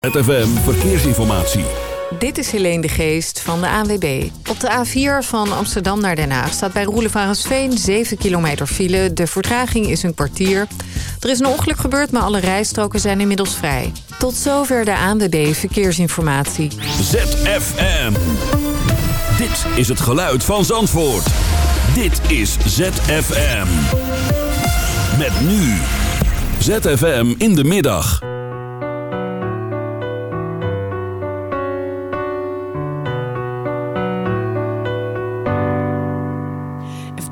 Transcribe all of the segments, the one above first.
ZFM Verkeersinformatie. Dit is Helene de Geest van de ANWB. Op de A4 van Amsterdam naar Den Haag staat bij Roelevarensveen 7 kilometer file. De vertraging is een kwartier. Er is een ongeluk gebeurd, maar alle rijstroken zijn inmiddels vrij. Tot zover de ANWB Verkeersinformatie. ZFM. Dit is het geluid van Zandvoort. Dit is ZFM. Met nu. ZFM in de middag.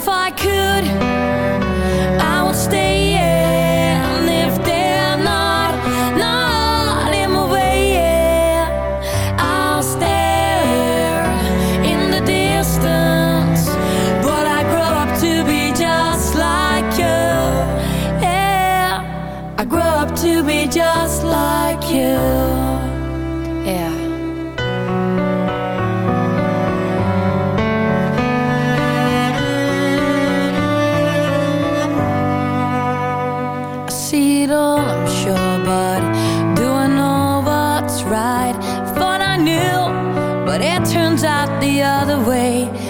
if I could but it turns out the other way.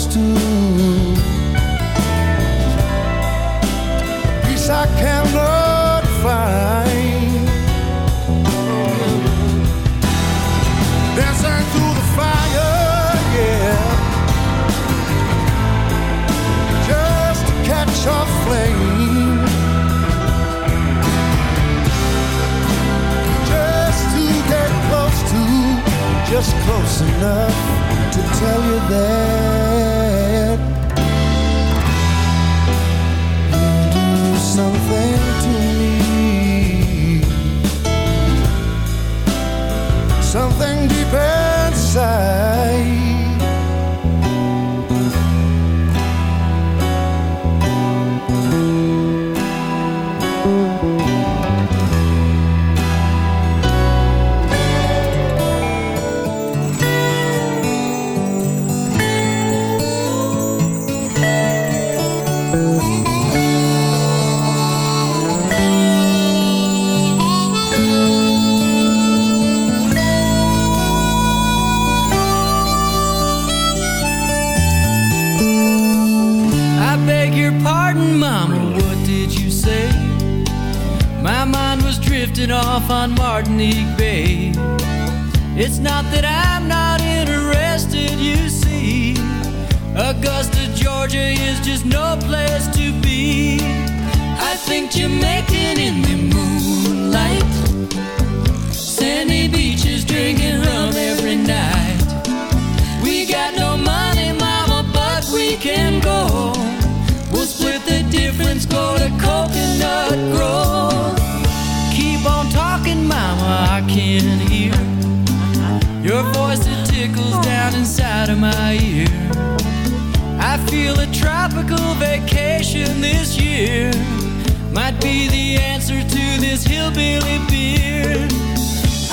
close to beaches drinking rum every night. We got no money, mama, but we can go. We'll split the difference, go to Coconut Grove. Keep on talking, mama, I can't hear your voice it tickles down inside of my ear. I feel a tropical vacation this year might be the answer to this hillbilly beard.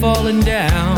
falling down.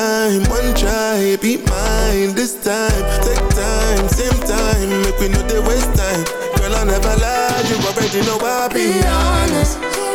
time, one try Be mine this time. Take time, same time Make we know they waste time. Girl I never lie You already know I be Be honest, you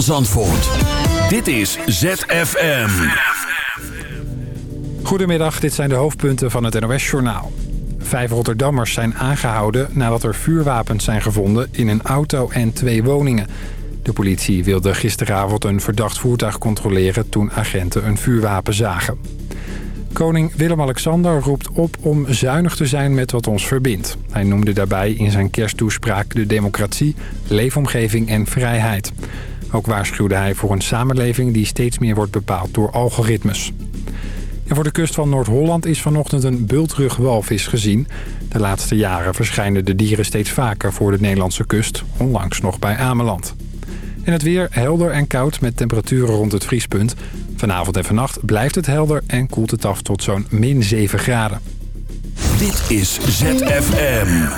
Zandvoort. Dit is ZFM. Goedemiddag, dit zijn de hoofdpunten van het NOS-journaal. Vijf Rotterdammers zijn aangehouden nadat er vuurwapens zijn gevonden in een auto en twee woningen. De politie wilde gisteravond een verdacht voertuig controleren toen agenten een vuurwapen zagen. Koning Willem-Alexander roept op om zuinig te zijn met wat ons verbindt. Hij noemde daarbij in zijn kersttoespraak de democratie, leefomgeving en vrijheid. Ook waarschuwde hij voor een samenleving die steeds meer wordt bepaald door algoritmes. Voor de kust van Noord-Holland is vanochtend een bultrugwalvis gezien. De laatste jaren verschijnen de dieren steeds vaker voor de Nederlandse kust, onlangs nog bij Ameland. En het weer helder en koud met temperaturen rond het vriespunt. Vanavond en vannacht blijft het helder en koelt het af tot zo'n min 7 graden. Dit is ZFM.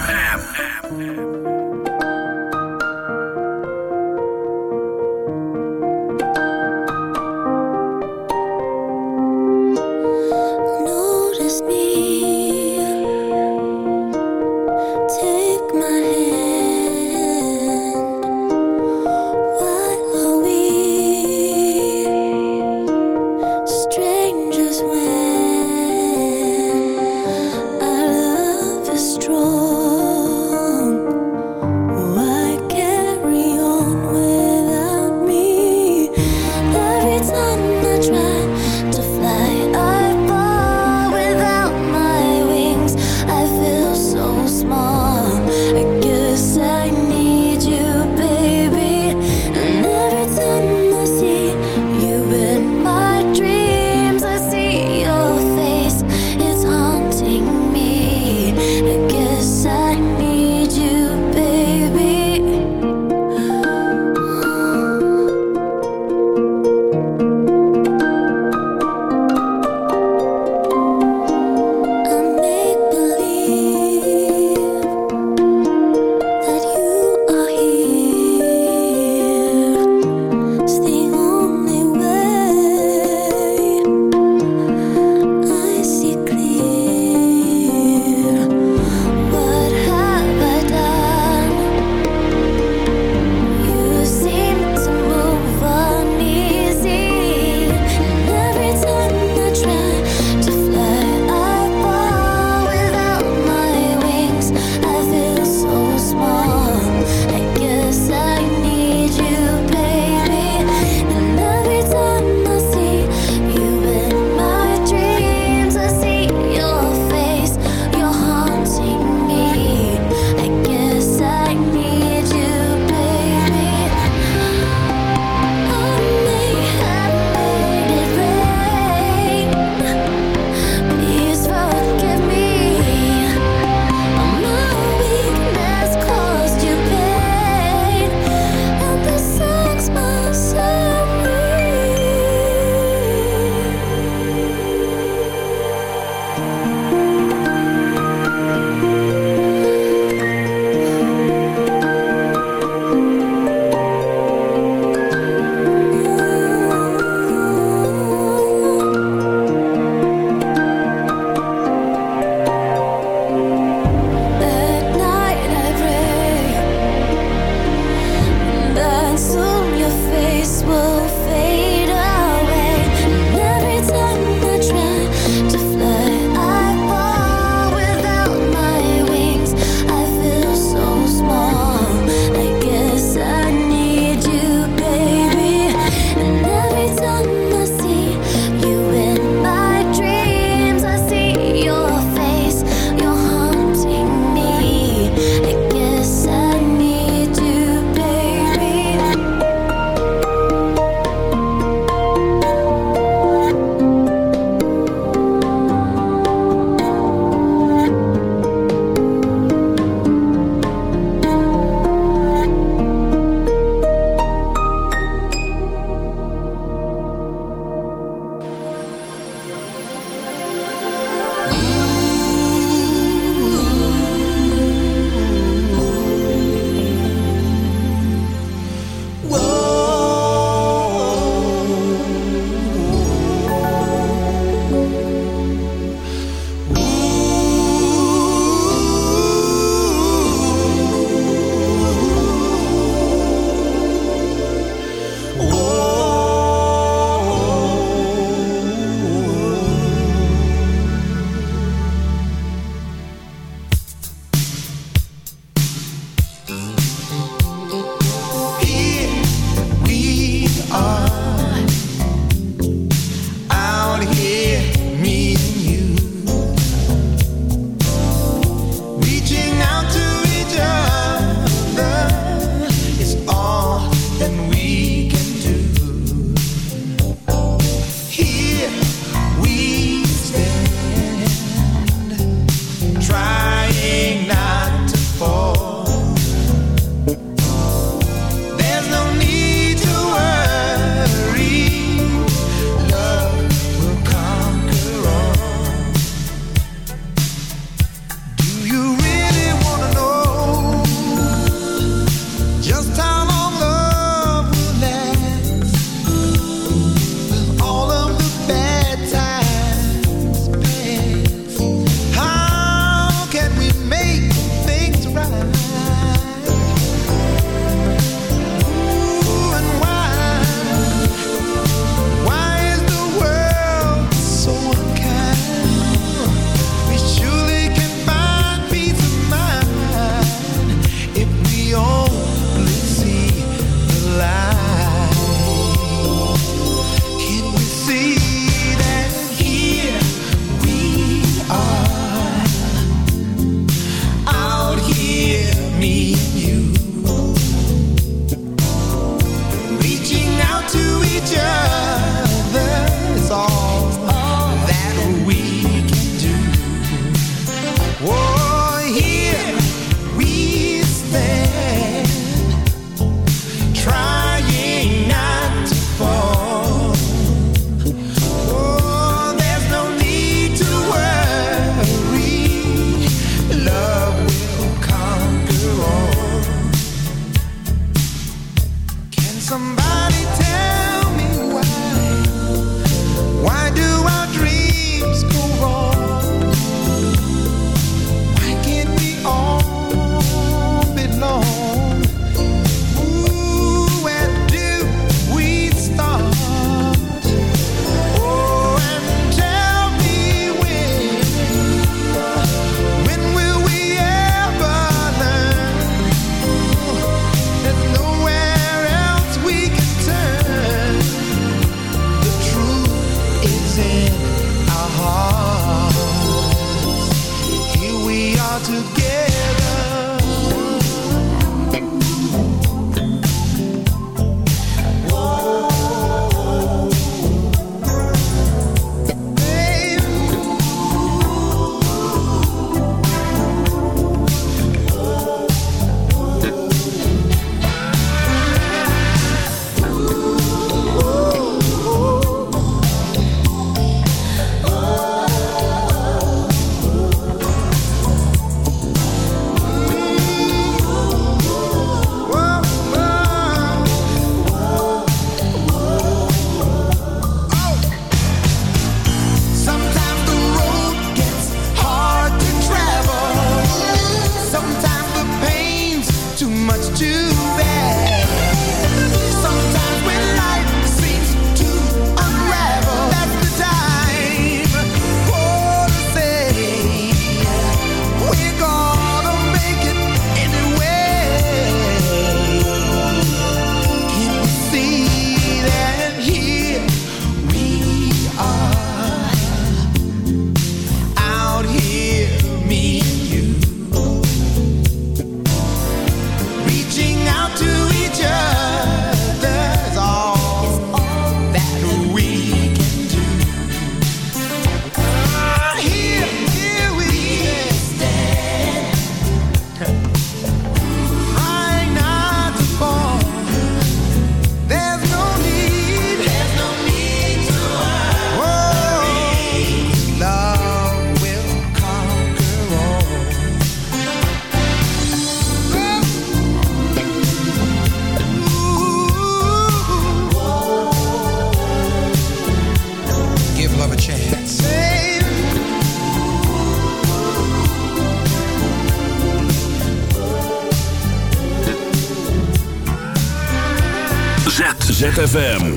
ZFM.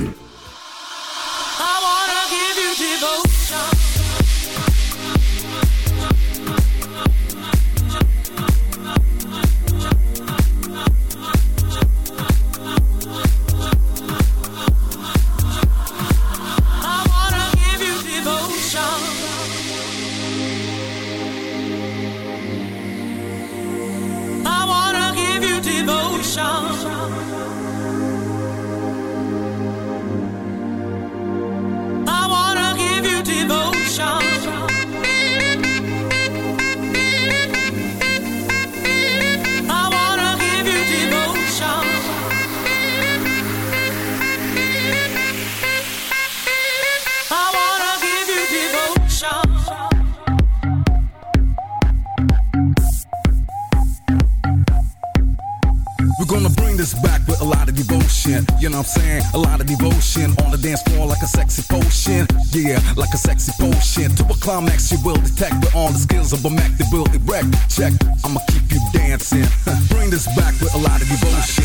sincere, like a sexy potion. To a climax, you will detect the all the skills of a Mac that will erect. Check, I'ma keep you dancing. Bring this back with a lot of devotion.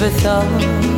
Never thought